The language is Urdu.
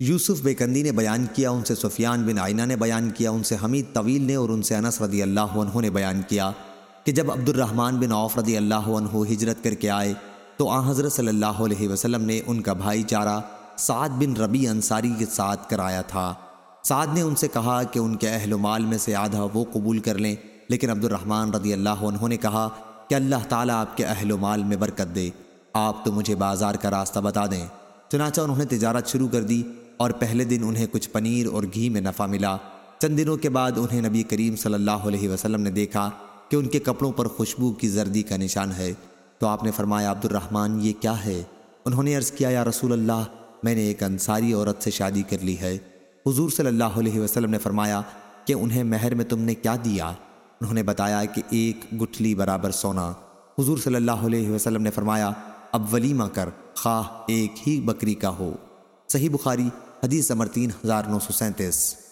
یوسف بیکندی نے بیان کیا، ان سے سفیان بن آئینہ نے بیان کیا، ان سے حمید طویل نے اور ان سے انس رضی اللہ عنہ نے بیان کیا کہ جب عبد الرحمن بن عوف رضی اللہ عنہ ہجرت کر کے آئے تو آ حضرت صلی اللہ علیہ وسلم نے ان کا بھائی چارہ سعد بن ربی انصاری کے ساتھ کرایا تھا۔ سعد نے ان سے کہا کہ ان کے اہل و مال میں سے آدھا وہ قبول کر لیں، لیکن عبد الرحمن رضی اللہ عنہ نے کہا کہ اللہ تعالیٰ آپ کے اہل و مال میں برکت دے، آپ تو مجھے بازار کا راستہ بتا دیں۔ چنانچہ انہوں نے تجارت شروع کر دی۔ اور پہلے دن انہیں کچھ پنیر اور گھی میں نفع ملا۔ چند دنوں کے بعد انہیں نبی کریم صلی اللہ علیہ وسلم نے دیکھا کہ ان کے کپڑوں پر خوشبو کی زردی کا نشان ہے۔ تو آپ نے فرمایا عبد الرحمن یہ کیا ہے؟ انہوں نے عرض کیا، یا رسول اللہ، میں نے ایک انصاری عورت سے شادی کر لی ہے۔ حضور صلی اللہ علیہ وسلم نے فرمایا، کہ انہیں مہر میں تم نے کیا دیا؟ انہوں نے بتایا کہ ایک گٹھلی برابر سونا۔ حضور صلی اللہ علیہ وسلم نے فرمایا، اب ولیمہ کر، خواہ ایک ہی بکری کا ہو۔ صحیح بخاری حدیث نمبر تین ہزار نو سو سینتیس۔